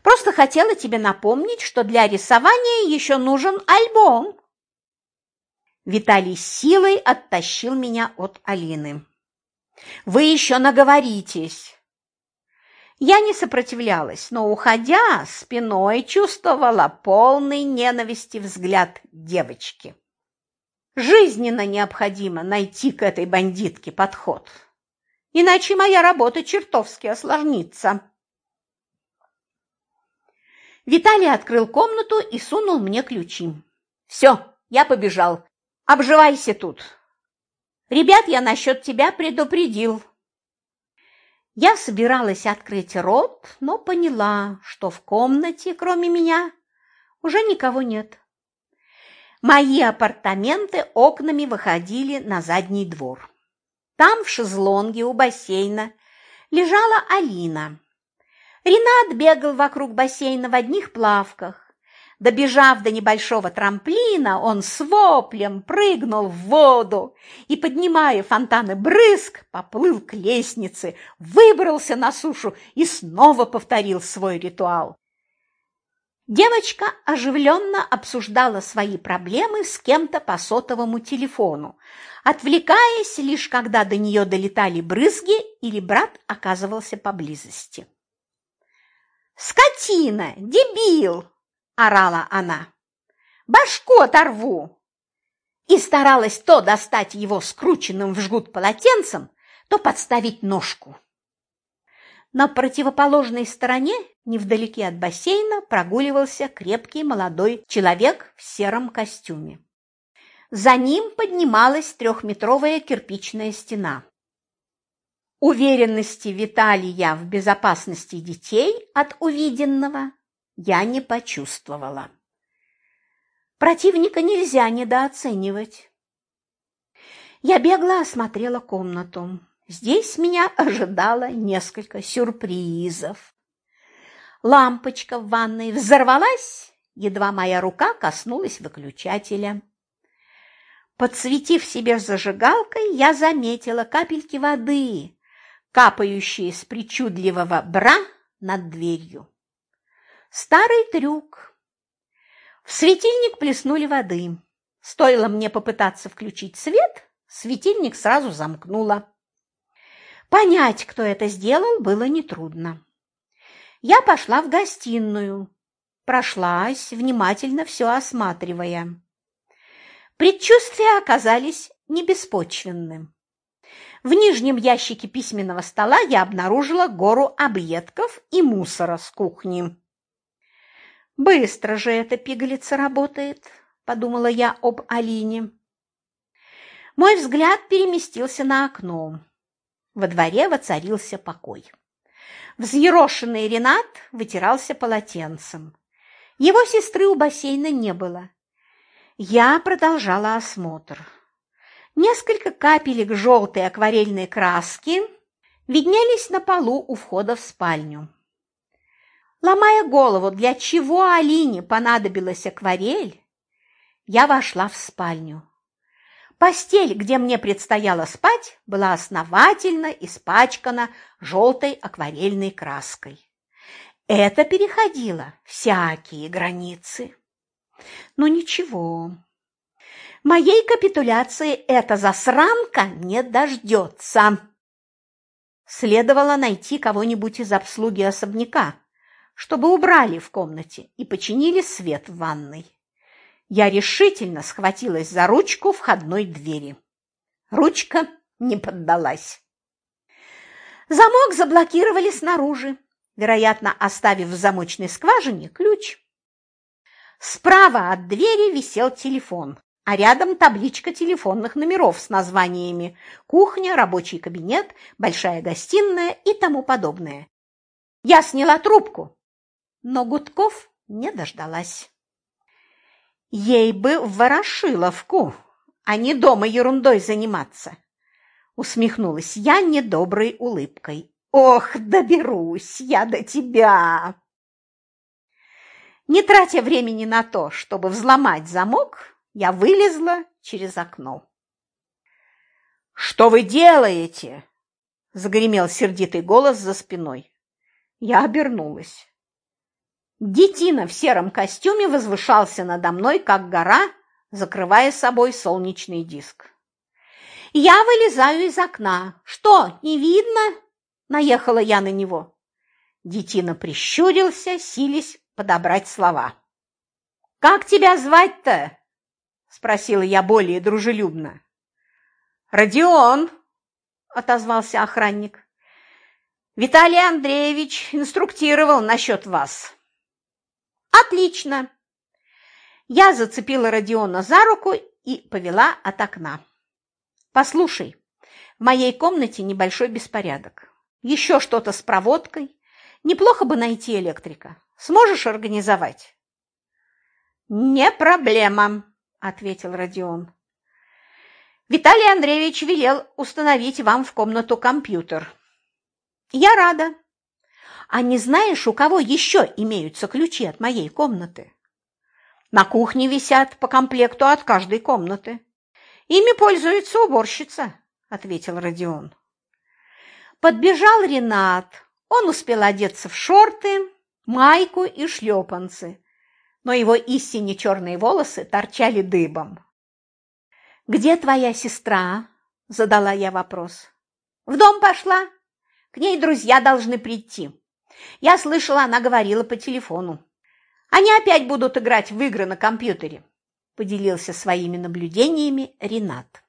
«Просто хотела тебе напомнить, что для рисования еще нужен альбом!» Виталий силой оттащил меня от Алины. «Вы еще наговоритесь!» Я не сопротивлялась, но, уходя, спиной чувствовала полный ненависти взгляд девочки. Жизненно необходимо найти к этой бандитке подход, иначе моя работа чертовски осложнится. Виталий открыл комнату и сунул мне ключи. «Все, я побежал. Обживайся тут. Ребят я насчет тебя предупредил. Я собиралась открыть рот, но поняла, что в комнате, кроме меня, уже никого нет. Мои апартаменты окнами выходили на задний двор. Там, в шезлонге у бассейна, лежала Алина. Ренат бегал вокруг бассейна в одних плавках. Добежав до небольшого трамплина, он с воплем прыгнул в воду и, поднимая фонтаны брызг, поплыл к лестнице, выбрался на сушу и снова повторил свой ритуал. Девочка оживленно обсуждала свои проблемы с кем-то по сотовому телефону, отвлекаясь лишь когда до нее долетали брызги или брат оказывался поблизости. «Скотина! Дебил!» орала она. «Башку оторву!» И старалась то достать его скрученным в жгут полотенцем, то подставить ножку. На противоположной стороне, невдалеке от бассейна, прогуливался крепкий молодой человек в сером костюме. За ним поднималась трехметровая кирпичная стена. Уверенности Виталия в безопасности детей от увиденного я не почувствовала. Противника нельзя недооценивать. Я бегло осмотрела комнату. Здесь меня ожидало несколько сюрпризов. Лампочка в ванной взорвалась, едва моя рука коснулась выключателя. Подсветив себе зажигалкой, я заметила капельки воды, капающие с причудливого бра над дверью. Старый трюк. В светильник плеснули воды. Стоило мне попытаться включить свет, светильник сразу замкнуло. Понять, кто это сделал, было нетрудно. Я пошла в гостиную, прошлась, внимательно все осматривая. Предчувствия оказались небеспочвенным. В нижнем ящике письменного стола я обнаружила гору объедков и мусора с кухни. Быстро же эта пигалица работает, подумала я об Алине. Мой взгляд переместился на окно. Во дворе воцарился покой. Взъерошенный Ренат вытирался полотенцем. Его сестры у бассейна не было. Я продолжала осмотр. Несколько капелек желтой акварельной краски виднелись на полу у входа в спальню. Ломая голову, для чего Алине понадобилась акварель, я вошла в спальню. Постель, где мне предстояло спать, была основательно испачкана желтой акварельной краской. Это переходило всякие границы. Но ничего, моей капитуляции эта засранка не дождется. Следовало найти кого-нибудь из обслуги особняка, чтобы убрали в комнате и починили свет в ванной. Я решительно схватилась за ручку входной двери. Ручка не поддалась. Замок заблокировали снаружи, вероятно, оставив в замочной скважине ключ. Справа от двери висел телефон, а рядом табличка телефонных номеров с названиями «Кухня», «Рабочий кабинет», «Большая гостиная» и тому подобное. Я сняла трубку, но Гудков не дождалась. Ей бы в Ворошиловку, а не дома ерундой заниматься. Усмехнулась я недоброй улыбкой. Ох, доберусь я до тебя! Не тратя времени на то, чтобы взломать замок, я вылезла через окно. «Что вы делаете?» – загремел сердитый голос за спиной. Я обернулась. Детина в сером костюме возвышался надо мной, как гора, закрывая собой солнечный диск. Я вылезаю из окна. Что, не видно? Наехала я на него. Детина прищурился, сились подобрать слова. «Как тебя звать-то?» – спросила я более дружелюбно. «Родион», – отозвался охранник. «Виталий Андреевич инструктировал насчет вас». Отлично. Я зацепила Родиона за руку и повела от окна. Послушай, в моей комнате небольшой беспорядок. Еще что-то с проводкой. Неплохо бы найти электрика. Сможешь организовать? Не проблема, ответил Родион. Виталий Андреевич велел установить вам в комнату компьютер. Я рада. А не знаешь, у кого еще имеются ключи от моей комнаты? На кухне висят по комплекту от каждой комнаты. Ими пользуется уборщица, ответил Родион. Подбежал Ренат. Он успел одеться в шорты, майку и шлепанцы, но его истинно черные волосы торчали дыбом. «Где твоя сестра?» – задала я вопрос. «В дом пошла. К ней друзья должны прийти. Я слышала, она говорила по телефону. Они опять будут играть в игры на компьютере», – поделился своими наблюдениями Ренат.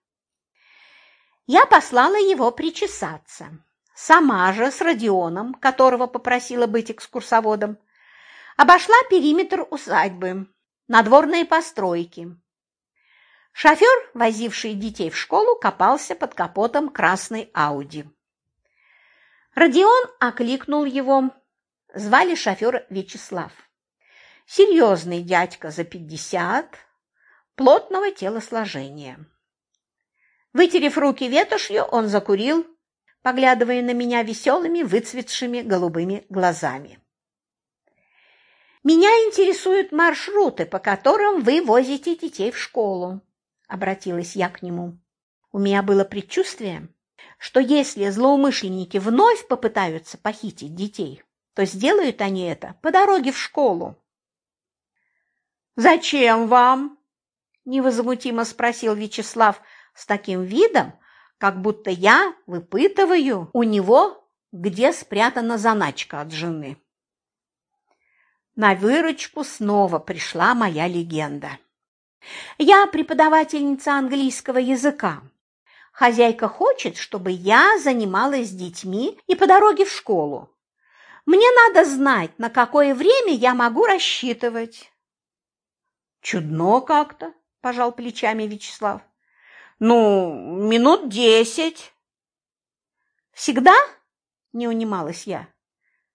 Я послала его причесаться. Сама же с Родионом, которого попросила быть экскурсоводом, обошла периметр усадьбы, надворные постройки, Шофер, возивший детей в школу, копался под капотом красной Ауди. Родион окликнул его. Звали шофера Вячеслав. Серьезный дядька за пятьдесят, плотного телосложения. Вытерев руки ветошью, он закурил, поглядывая на меня веселыми, выцветшими голубыми глазами. «Меня интересуют маршруты, по которым вы возите детей в школу обратилась я к нему. У меня было предчувствие, что если злоумышленники вновь попытаются похитить детей, то сделают они это по дороге в школу. «Зачем вам?» – невозмутимо спросил Вячеслав с таким видом, как будто я выпытываю у него, где спрятана заначка от жены. На выручку снова пришла моя легенда. Я преподавательница английского языка. Хозяйка хочет, чтобы я занималась с детьми и по дороге в школу. Мне надо знать, на какое время я могу рассчитывать. Чудно как-то, пожал плечами Вячеслав. Ну, минут десять. Всегда? Не унималась я.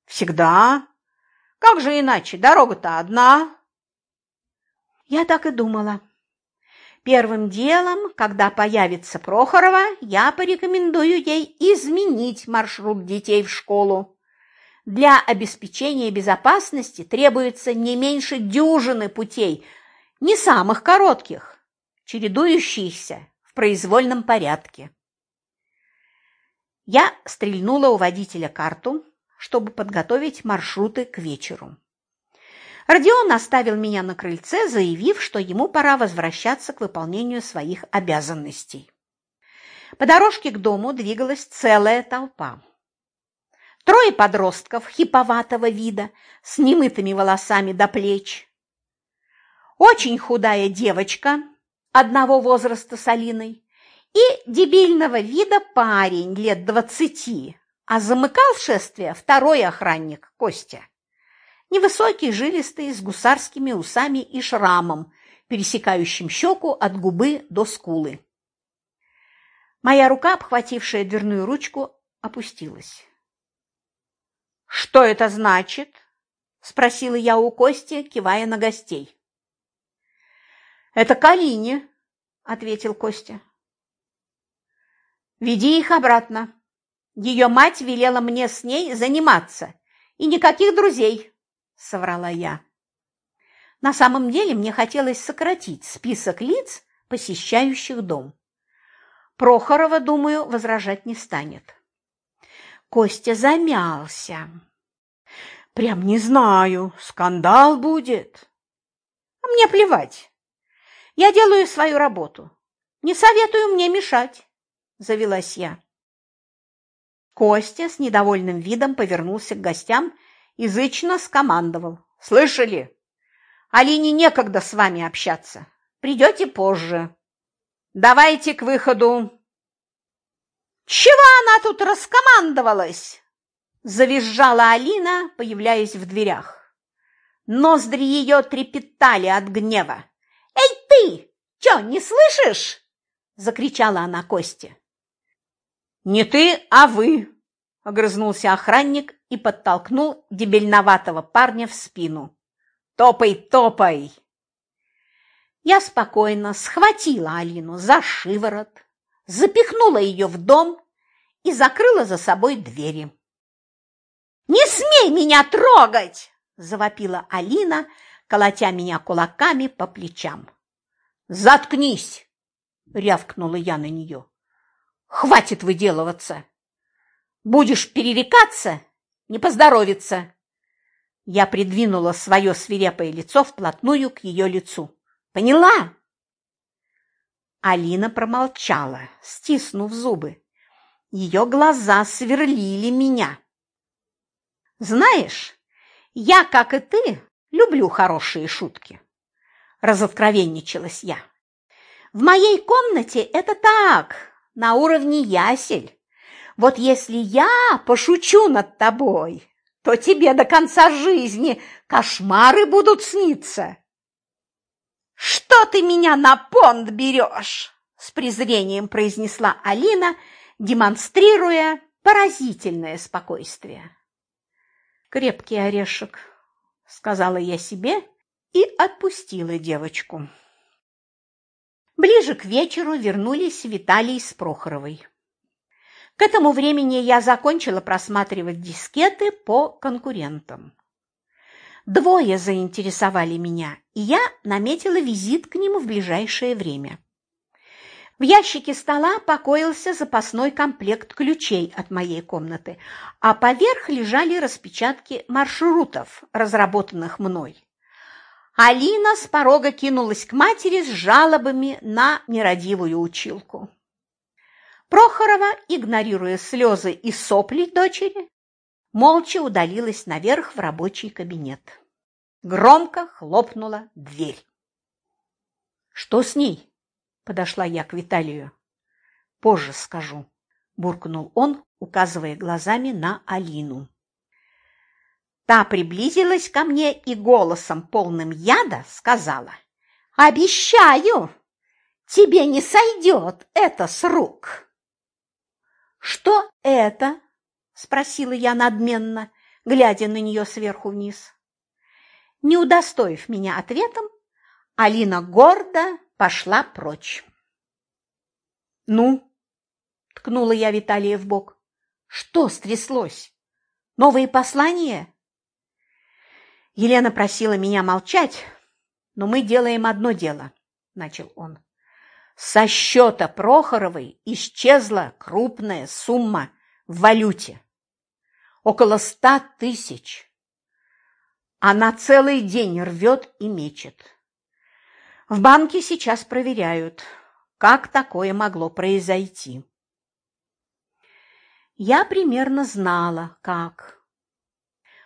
Всегда. Как же иначе? Дорога-то одна. Я так и думала. Первым делом, когда появится Прохорова, я порекомендую ей изменить маршрут детей в школу. Для обеспечения безопасности требуется не меньше дюжины путей, не самых коротких, чередующихся в произвольном порядке. Я стрельнула у водителя карту, чтобы подготовить маршруты к вечеру. Родион оставил меня на крыльце, заявив, что ему пора возвращаться к выполнению своих обязанностей. По дорожке к дому двигалась целая толпа. Трое подростков хиповатого вида с немытыми волосами до плеч. Очень худая девочка одного возраста с Алиной и дебильного вида парень лет двадцати, а замыкал шествие второй охранник Костя. Невысокий, жилистый, с гусарскими усами и шрамом, пересекающим щеку от губы до скулы. Моя рука, обхватившая дверную ручку, опустилась. «Что это значит?» – спросила я у Кости, кивая на гостей. «Это Калине», – ответил Костя. «Веди их обратно. Ее мать велела мне с ней заниматься, и никаких друзей. – соврала я. На самом деле мне хотелось сократить список лиц, посещающих дом. Прохорова, думаю, возражать не станет. Костя замялся. Прям не знаю, скандал будет. А мне плевать. Я делаю свою работу. Не советую мне мешать, завелась я. Костя с недовольным видом повернулся к гостям язычно скомандовал. «Слышали? Алине некогда с вами общаться. Придете позже. Давайте к выходу». «Чего она тут раскомандовалась?» Завизжала Алина, появляясь в дверях. Ноздри ее трепетали от гнева. «Эй ты! Че, не слышишь?» Закричала она Косте. «Не ты, а вы!» Огрызнулся охранник и подтолкнул дебельноватого парня в спину. «Топай, топай!» Я спокойно схватила Алину за шиворот, запихнула ее в дом и закрыла за собой двери. «Не смей меня трогать!» – завопила Алина, колотя меня кулаками по плечам. «Заткнись!» – рявкнула я на нее. «Хватит выделываться! Будешь перерекаться – не поздоровится!» Я придвинула свое свирепое лицо вплотную к ее лицу. «Поняла?» Алина промолчала, стиснув зубы. Ее глаза сверлили меня. «Знаешь, я, как и ты, люблю хорошие шутки», – разоткровенничалась я. «В моей комнате это так, на уровне ясель. Вот если я пошучу над тобой, то тебе до конца жизни кошмары будут сниться». «Что ты меня на понт берешь?» – с презрением произнесла Алина, демонстрируя поразительное спокойствие. «Крепкий орешек», – сказала я себе и отпустила девочку. Ближе к вечеру вернулись Виталий с Прохоровой. К этому времени я закончила просматривать дискеты по конкурентам. Двое заинтересовали меня, и я наметила визит к ним в ближайшее время. В ящике стола покоился запасной комплект ключей от моей комнаты, а поверх лежали распечатки маршрутов, разработанных мной. Алина с порога кинулась к матери с жалобами на нерадивую училку. Прохорова, игнорируя слезы и сопли дочери, молча удалилась наверх в рабочий кабинет. Громко хлопнула дверь. «Что с ней?» – подошла я к Виталию. «Позже скажу», – буркнул он, указывая глазами на Алину. Та приблизилась ко мне и голосом, полным яда, сказала. «Обещаю, тебе не сойдет это с рук!» «Что это?» – спросила я надменно, глядя на нее сверху вниз. Не удостоив меня ответом, Алина гордо пошла прочь. «Ну?» – ткнула я Виталия в бок. «Что стряслось? Новые послания?» Елена просила меня молчать, но мы делаем одно дело, – начал он. Со счета Прохоровой исчезла крупная сумма в валюте около ста тысяч. Она целый день рвет и мечет. В банке сейчас проверяют, как такое могло произойти. Я примерно знала, как.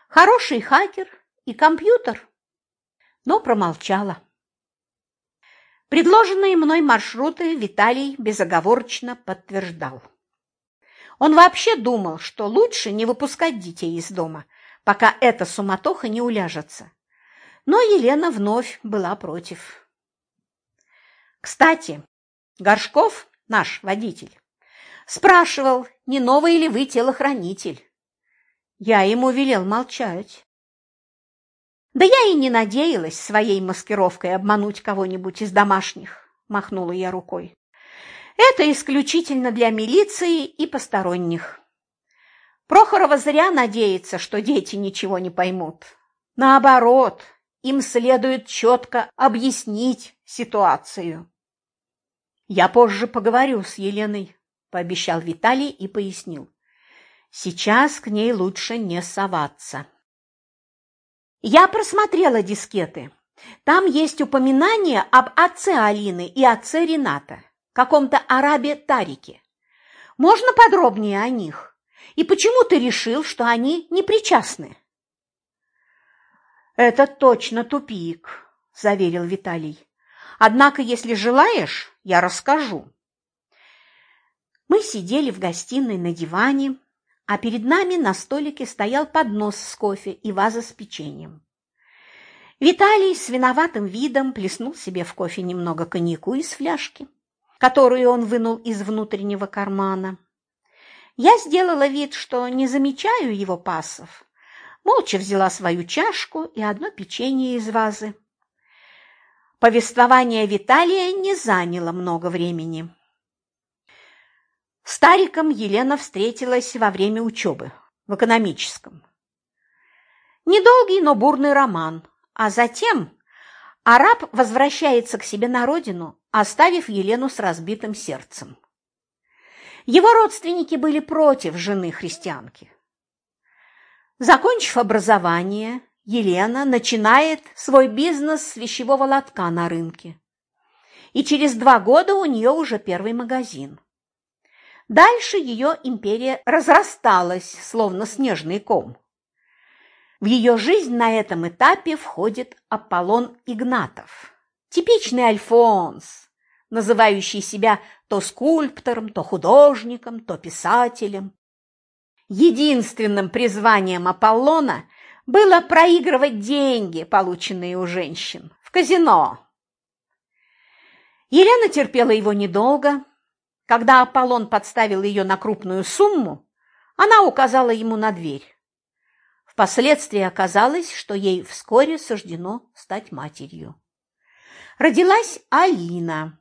Хороший хакер и компьютер, но промолчала. Предложенные мной маршруты Виталий безоговорочно подтверждал. Он вообще думал, что лучше не выпускать детей из дома, пока эта суматоха не уляжется. Но Елена вновь была против. Кстати, Горшков, наш водитель, спрашивал, не новый ли вы телохранитель. Я ему велел молчать. Да я и не надеялась своей маскировкой обмануть кого-нибудь из домашних, махнула я рукой. Это исключительно для милиции и посторонних. Прохорова зря надеется, что дети ничего не поймут. Наоборот, им следует четко объяснить ситуацию. «Я позже поговорю с Еленой», – пообещал Виталий и пояснил. «Сейчас к ней лучше не соваться». Я просмотрела дискеты. Там есть упоминание об отце Алины и отце Рената каком-то арабе Тарике. Можно подробнее о них? И почему ты решил, что они не причастны? Это точно тупик, заверил Виталий. Однако, если желаешь, я расскажу. Мы сидели в гостиной на диване, а перед нами на столике стоял поднос с кофе и ваза с печеньем. Виталий с виноватым видом плеснул себе в кофе немного коньяку из фляжки которую он вынул из внутреннего кармана. Я сделала вид, что не замечаю его пасов, молча взяла свою чашку и одно печенье из вазы. Повествование Виталия не заняло много времени. Стариком Елена встретилась во время учебы в экономическом. Недолгий, но бурный роман, А затем араб возвращается к себе на родину, оставив Елену с разбитым сердцем. Его родственники были против жены христианки. Закончив образование, Елена начинает свой бизнес с вещевого лотка на рынке. И через два года у нее уже первый магазин. Дальше ее империя разрасталась, словно снежный ком. В ее жизнь на этом этапе входит Аполлон Игнатов, типичный Альфонс, называющий себя то скульптором, то художником, то писателем. Единственным призванием Аполлона было проигрывать деньги, полученные у женщин, в казино. Елена терпела его недолго. Когда Аполлон подставил ее на крупную сумму, она указала ему на дверь. Впоследствии оказалось, что ей вскоре суждено стать матерью. Родилась Алина.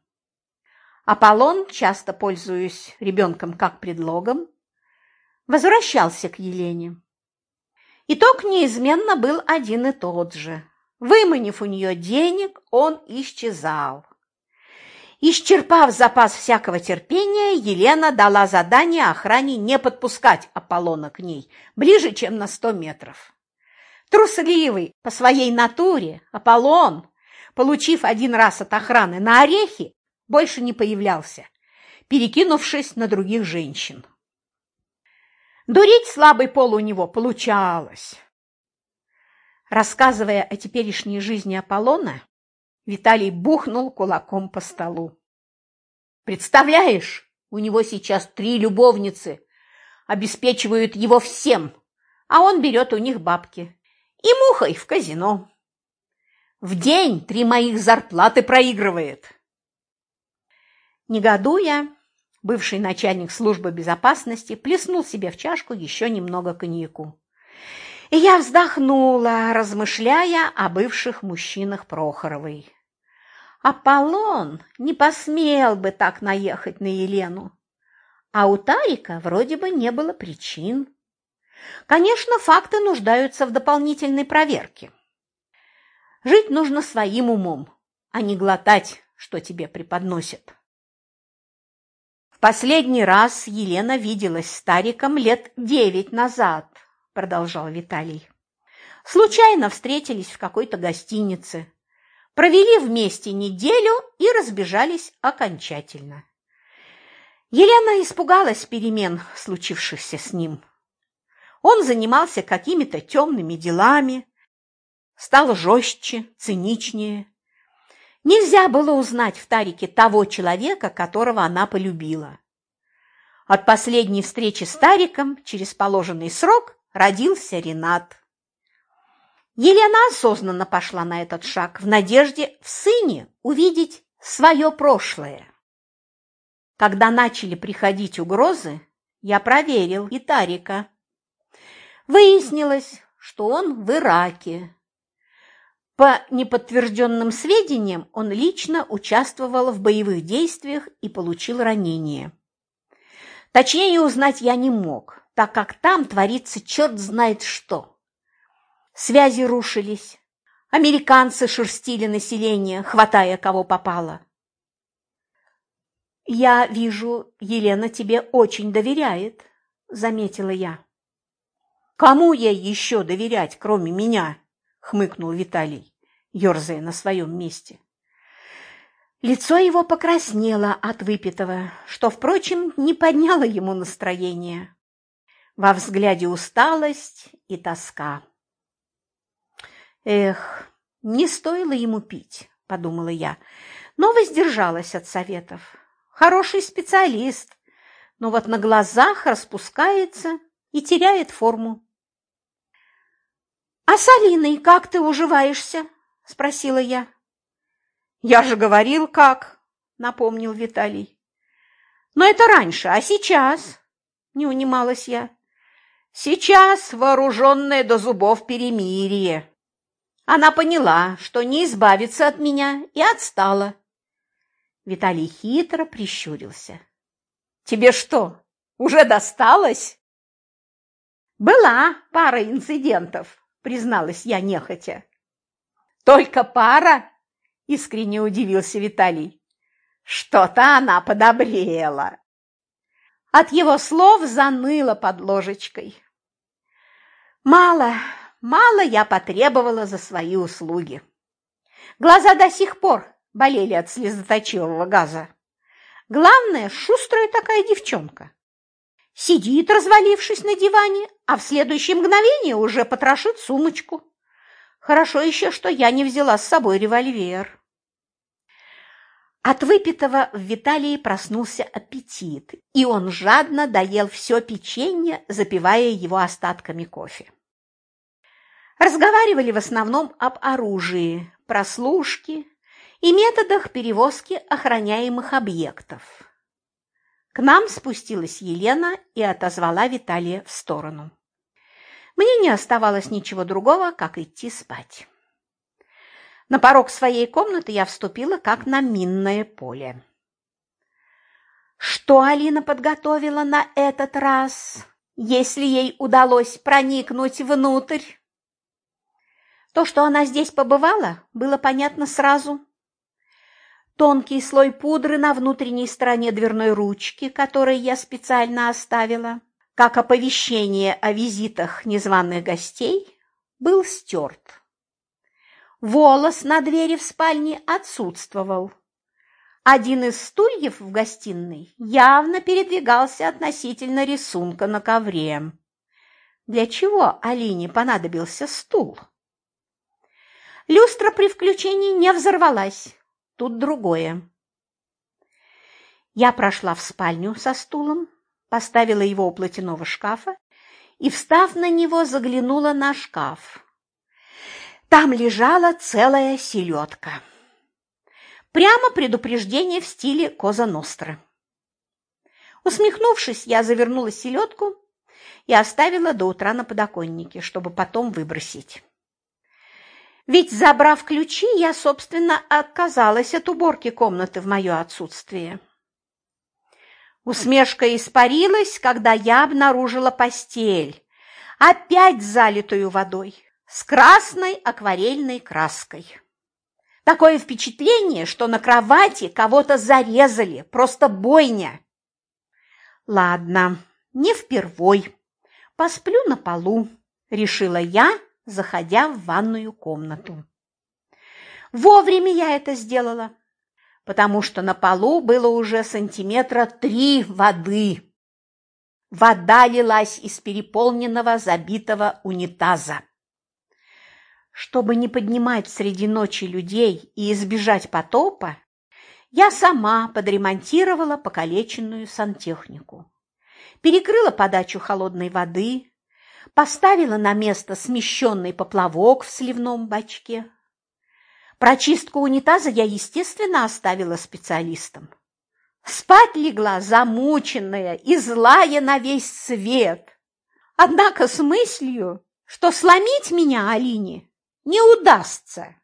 Аполлон, часто пользуясь ребенком как предлогом, возвращался к Елене. Итог неизменно был один и тот же. Выманив у нее денег, он исчезал. Исчерпав запас всякого терпения, Елена дала задание охране не подпускать Аполлона к ней ближе, чем на сто метров. Трусливый по своей натуре Аполлон, получив один раз от охраны на орехи, больше не появлялся, перекинувшись на других женщин. Дурить слабый пол у него получалось. Рассказывая о теперешней жизни Аполлона, Виталий бухнул кулаком по столу. «Представляешь, у него сейчас три любовницы, обеспечивают его всем, а он берет у них бабки. И мухой в казино. В день три моих зарплаты проигрывает». Негодуя, бывший начальник службы безопасности плеснул себе в чашку еще немного коньяку. И я вздохнула, размышляя о бывших мужчинах Прохоровой. Аполлон не посмел бы так наехать на Елену, а у Тарика вроде бы не было причин. Конечно, факты нуждаются в дополнительной проверке. Жить нужно своим умом, а не глотать, что тебе преподносят. В последний раз Елена виделась с Тариком лет девять назад, продолжал Виталий. Случайно встретились в какой-то гостинице, провели вместе неделю и разбежались окончательно. Елена испугалась перемен, случившихся с ним. Он занимался какими-то темными делами, стал жестче, циничнее. Нельзя было узнать в Тарике того человека, которого она полюбила. От последней встречи с Тариком через положенный срок родился Ренат. Елена осознанно пошла на этот шаг в надежде в сыне увидеть свое прошлое. Когда начали приходить угрозы, я проверил и Тарика. Выяснилось, что он в Ираке, по неподтвержденным сведениям, он лично участвовал в боевых действиях и получил ранение. Точнее узнать я не мог, так как там творится черт знает что. Связи рушились, американцы шерстили население, хватая кого попало. «Я вижу, Елена тебе очень доверяет», – заметила я. «Кому ей еще доверять, кроме меня?» хмыкнул Виталий, ерзая на своем месте. Лицо его покраснело от выпитого, что, впрочем, не подняло ему настроение. Во взгляде усталость и тоска. Эх, не стоило ему пить, подумала я, но воздержалась от советов. Хороший специалист, но вот на глазах распускается и теряет форму. «А с Алиной как ты уживаешься?» – спросила я. «Я же говорил, как», – напомнил Виталий. «Но это раньше, а сейчас?» – не унималась я. «Сейчас вооруженное до зубов перемирие». Она поняла, что не избавится от меня, и отстала. Виталий хитро прищурился. «Тебе что, уже досталось?» «Была пара инцидентов», призналась я нехотя. Только пара? Искренне удивился Виталий. Что-то она подобрела. От его слов заныло под ложечкой. Мало, мало я потребовала за свои услуги. Глаза до сих пор болели от слезоточивого газа. Главное, шустрая такая девчонка. Сидит, развалившись на диване, а в следующее мгновение уже потрошит сумочку. Хорошо еще, что я не взяла с собой револьвер. От выпитого в Виталии проснулся аппетит, и он жадно доел все печенье, запивая его остатками кофе. Разговаривали в основном об оружии, прослушке и методах перевозки охраняемых объектов. К нам спустилась Елена и отозвала Виталия в сторону. Мне не оставалось ничего другого, как идти спать. На порог своей комнаты я вступила как на минное поле. Что Алина подготовила на этот раз, если ей удалось проникнуть внутрь? То, что она здесь побывала, было понятно сразу. Тонкий слой пудры на внутренней стороне дверной ручки, который я специально оставила, как оповещение о визитах незваных гостей, был стерт. Волос на двери в спальне отсутствовал. Один из стульев в гостиной явно передвигался относительно рисунка на ковре. Для чего Алине понадобился стул? Люстра при включении не взорвалась. Тут другое. Я прошла в спальню со стулом, поставила его у платяного шкафа и, встав на него, заглянула на шкаф. Там лежала целая селедка. Прямо предупреждение в стиле Коза Ностра. Усмехнувшись, я завернула селедку и оставила до утра на подоконнике, чтобы потом выбросить. Ведь, забрав ключи, я, собственно, отказалась от уборки комнаты в мое отсутствие. Усмешка испарилась, когда я обнаружила постель, опять залитую водой, с красной акварельной краской. Такое впечатление, что на кровати кого-то зарезали, просто бойня. Ладно, не впервой. Посплю на полу, решила я, заходя в ванную комнату. Вовремя я это сделала потому что на полу было уже сантиметра три воды. Вода лилась из переполненного забитого унитаза. Чтобы не поднимать среди ночи людей и избежать потопа, я сама подремонтировала покалеченную сантехнику. Перекрыла подачу холодной воды, поставила на место смещенный поплавок в сливном бачке, Прочистку унитаза я, естественно, оставила специалистам. Спать легла замученная и злая на весь свет. Однако с мыслью, что сломить меня Алине не удастся.